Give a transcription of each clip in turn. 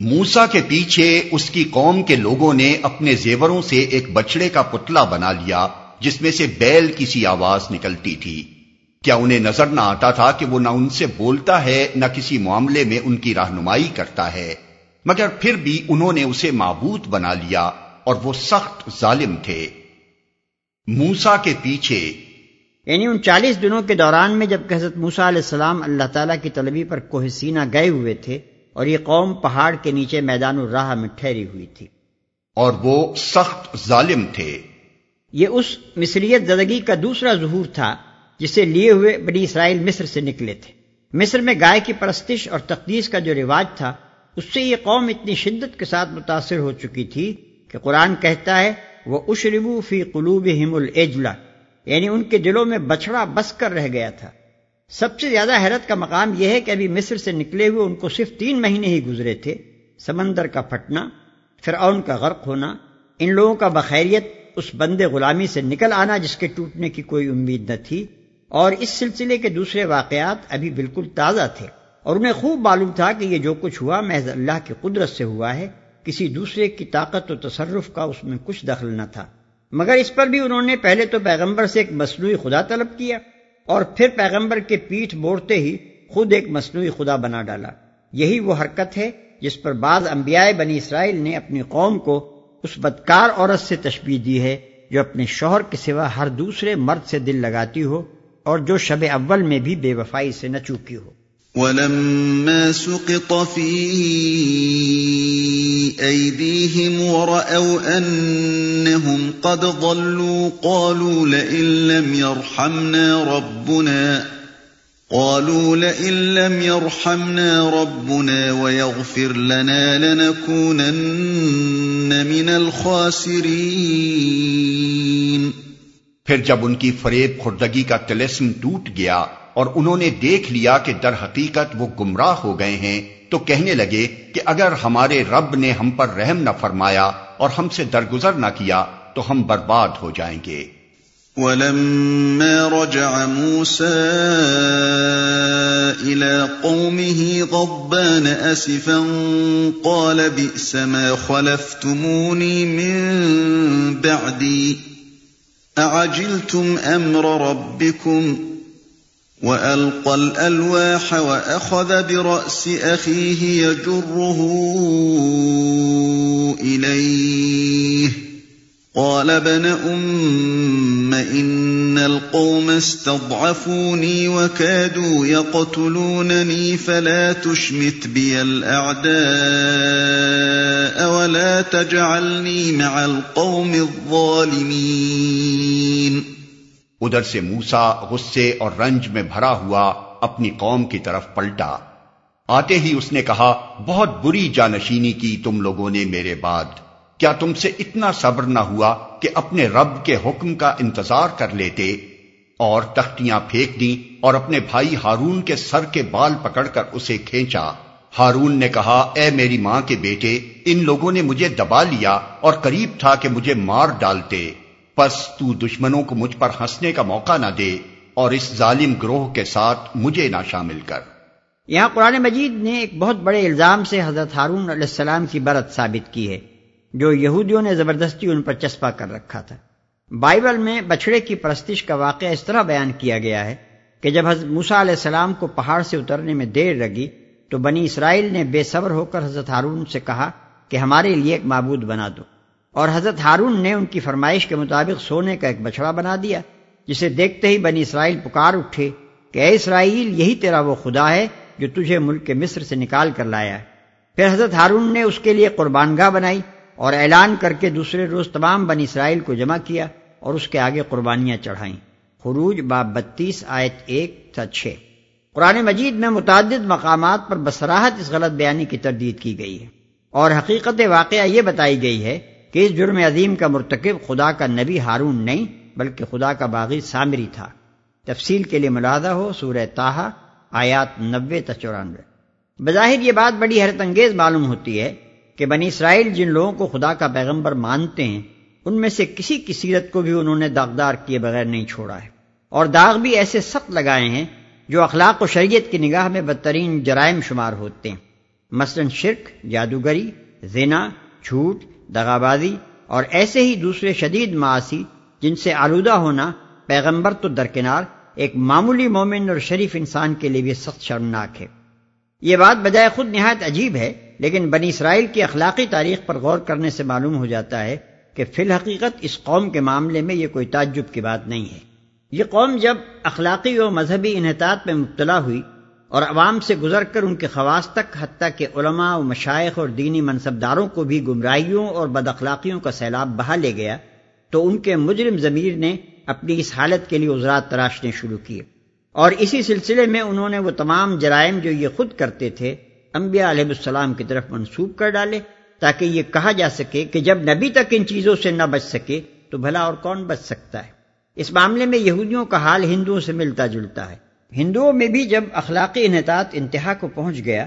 موسا کے پیچھے اس کی قوم کے لوگوں نے اپنے زیوروں سے ایک بچڑے کا پتلا بنا لیا، جس میں سے بیل کی سی آواز نکلتی تھی۔ کیا انہیں نظر نہ آتا تھا کہ وہ نہ ان سے بولتا ہے، نہ کسی معاملے میں ان کی رہنمائی کرتا ہے۔ مگر پھر بھی انہوں نے اسے معبود بنا لیا اور وہ سخت ظالم تھے۔ موسا کے پیچھے۔ یعنی ان چالیس دنوں کے دوران میں جبکہ حضرت موسا علیہ السلام اللہ تعالیٰ کی طلبی پر کوہ سینہ گئے ہوئے تھے اور یہ قوم پہاڑ کے نیچے میدان الراہ میں ٹھہری ہوئی تھی۔ اور وہ سخت ظالم تھے۔ یہ اس مصریت زدگی کا دوسرا ظہور تھا جسے لیے ہوئے بنی اسرائیل مصر سے نکلے تھے۔ مصر میں گائے کی پرستش اور تقدیس کا جو رواج تھا اس سے یہ قوم اتنی شدت کے ساتھ متاثر ہو چکی تھی کہ قرآن کہتا ہے وہ اشربو فی قلوب ہم یعنی ان کے دلوں میں بچڑا بس کر رہ گیا تھا۔ سب سے زیادہ حیرت کا مقام یہ ہے کہ ابھی مصر سے نکلے ہوئے ان کو صرف تین مہینے ہی گزرے تھے۔ سمندر کا پھٹنا، فرعون کا غرق ہونا، ان لوگوں کا بخیریت اس بند غلامی سے نکل آنا جس کے ٹوٹنے کی کوئی امید نہ تھی۔ اور اس سلسلے کے دوسرے واقعات ابھی بالکل تازہ تھے۔ اور انہیں خوب معلوم تھا کہ یہ جو کچھ ہوا محض اللہ کی قدرت سے ہوا ہے، کسی دوسرے کی طاقت و تصرف کا اس میں کچھ دخل نہ تھا۔ مگر اس پر بھی انہوں نے پہلے تو پیغمبر سے ایک مصنوعی خدا طلب کیا۔ اور پھر پیغمبر کے پیٹھ موڑتے ہی خود ایک مصنوعی خدا بنا ڈالا۔ یہی وہ حرکت ہے جس پر بعض انبیاء بنی اسرائیل نے اپنی قوم کو اس بدکار عورت سے تشبیح دی ہے جو اپنے شوہر کے سوا ہر دوسرے مرد سے دل لگاتی ہو اور جو شب اول میں بھی بے وفائی سے نہ چوکی ہو۔ ولما سقط في أيديهم ورأوا أنهم قد ضلوا قالوا لئن لم يرحمنا ربنا، قالوا لئن لم يرحمنا ربنا ويغفر لنا لنكونن من الخاسرين۔ پھر جب ان کی فریب خوردگی کا تلسم ٹوٹ گیا اور انہوں نے دیکھ لیا کہ در حقیقت وہ گمراہ ہو گئے ہیں، تو کہنے لگے کہ اگر ہمارے رب نے ہم پر رحم نہ فرمایا اور ہم سے درگزر نہ کیا، تو ہم برباد ہو جائیں گے۔ ولما رجع موسى إلى قومه غضبان أسفا قال بئس ما خلفتموني من بعدي، أعجلتم أمر ربكم؟ وألقى الألواح وأخذ برأس أخيه يجره إليه قال ابن أم إن القوم استضعفوني وكادوا يقتلونني فلا تشمت بي الأعداء ولا تجعلني مع القوم الظالمين ادھر سے موسا غصے اور رنج میں بھرا ہوا اپنی قوم کی طرف پلٹا۔ آتے ہی اس نے کہا، بہت بری جانشینی کی تم لوگوں نے میرے بعد۔ کیا تم سے اتنا صبر نہ ہوا کہ اپنے رب کے حکم کا انتظار کر لیتے اور تختیاں پھینک دیں اور اپنے بھائی ہارون کے سر کے بال پکڑ کر اسے کھینچا؟ ہارون نے کہا، اے میری ماں کے بیٹے، ان لوگوں نے مجھے دبا لیا اور قریب تھا کہ مجھے مار ڈالتے۔ پس تو دشمنوں کو مجھ پر ہنسنے کا موقع نہ دے اور اس ظالم گروہ کے ساتھ مجھے نہ شامل کر۔ یہاں قرآن مجید نے ایک بہت بڑے الزام سے حضرت ہارون علیہ السلام کی برت ثابت کی ہے، جو یہودیوں نے زبردستی ان پر چسپا کر رکھا تھا۔ بائبل میں بچڑے کی پرستش کا واقعہ اس طرح بیان کیا گیا ہے کہ جب حضرت موسا علیہ السلام کو پہاڑ سے اترنے میں دیر لگی تو بنی اسرائیل نے بے صبر ہو کر حضرت ہارون سے کہا کہ ہمارے لیے ایک معبود بنا دو۔ اور حضرت ہارون نے ان کی فرمائش کے مطابق سونے کا ایک بچڑا بنا دیا، جسے دیکھتے ہی بنی اسرائیل پکار اٹھے کہ اے اسرائیل، یہی تیرا وہ خدا ہے جو تجھے ملک کے مصر سے نکال کر لایا پھر حضرت ہارون نے اس کے لیے قربان گاہ بنائی اور اعلان کر کے دوسرے روز تمام بنی اسرائیل کو جمع کیا اور اس کے آگے قربانیاں چڑھائیں۔ خروج باب بتیس، آیت ایک تا چھ۔ قرآن مجید میں متعدد مقامات پر بسراہت اس غلط بیانی کی تردید کی گئی ہے اور حقیقت واقعہ یہ بتائی گئی ہے کہ اس جرم عظیم کا مرتکب خدا کا نبی ہارون نہیں، بلکہ خدا کا باغی سامری تھا۔ تفصیل کے لیے ملادہ ہو، سورہ تاہا آیات نبے تا چورانوے۔ بظاہر یہ بات بڑی حیرت انگیز معلوم ہوتی ہے کہ بنی اسرائیل جن لوگوں کو خدا کا پیغمبر مانتے ہیں، ان میں سے کسی کی سیرت کو بھی انہوں نے داغدار کیے بغیر نہیں چھوڑا ہے۔ اور داغ بھی ایسے سخت لگائے ہیں جو اخلاق و شریعت کی نگاہ میں بدترین جرائم شمار ہوتے ہیں۔ مثلا شرک، جادوگری، زنا، جھوٹ دغابازی اور ایسے ہی دوسرے شدید معاشی جن سے آلودہ ہونا پیغمبر تو درکنار ایک معمولی مومن اور شریف انسان کے لیے بھی سخت شرمناک ہے۔ یہ بات بجائے خود نہایت عجیب ہے، لیکن بنی اسرائیل کی اخلاقی تاریخ پر غور کرنے سے معلوم ہو جاتا ہے کہ فی الحقیقت اس قوم کے معاملے میں یہ کوئی تعجب کی بات نہیں ہے۔ یہ قوم جب اخلاقی و مذہبی انحطاط میں مبتلا ہوئی اور عوام سے گزر کر ان کے خواص تک، حتیٰ کہ علماء و مشائق اور دینی منصبداروں کو بھی گمراہیوں اور بد اخلاقیوں کا سیلاب بہا لے گیا، تو ان کے مجرم ضمیر نے اپنی اس حالت کے لیے عذرات تراشنے شروع کیے۔ اور اسی سلسلے میں انہوں نے وہ تمام جرائم جو یہ خود کرتے تھے، انبیاء علیہ السلام کی طرف منسوب کر ڈالے، تاکہ یہ کہا جا سکے کہ جب نبی تک ان چیزوں سے نہ بچ سکے، تو بھلا اور کون بچ سکتا ہے؟ اس معاملے میں یہودیوں کا حال ہندوؤں سے ملتا جلتا ہے۔ ہندوؤں میں بھی جب اخلاقی انحطاط انتہا کو پہنچ گیا،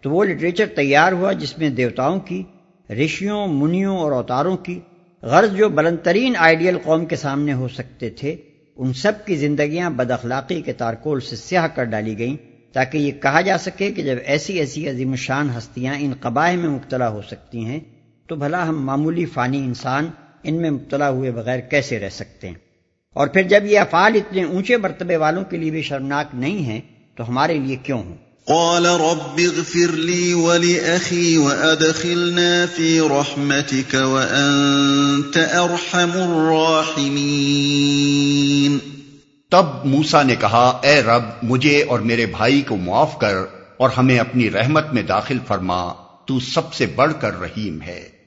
تو وہ لٹریچر تیار ہوا جس میں دیوتاؤں کی، رشیوں، منیوں اور اوتاروں کی غرض جو بلند ترین آئیڈیل قوم کے سامنے ہو سکتے تھے، ان سب کی زندگیاں بد اخلاقی کے تارکول سے سیاہ کر ڈالی گئیں تاکہ یہ کہا جا سکے کہ جب ایسی ایسی عظیم شان ہستیاں ان قبائے میں مبتلا ہو سکتی ہیں، تو بھلا ہم معمولی فانی انسان ان میں مبتلا ہوئے بغیر کیسے رہ سکتے ہیں؟ اور پھر جب یہ افعال اتنے اونچے مرتبے والوں کے لیے بھی شرمناک نہیں ہیں تو ہمارے لیے کیوں ہوں قال رب اغفر لي ولأخي وأدخلنا في رحمتك وأنت أرحم الراحمين. تب موسا نے کہا اے رب مجھے اور میرے بھائی کو معاف کر اور ہمیں اپنی رحمت میں داخل فرما تو سب سے بڑھ کر رحیم ہے۔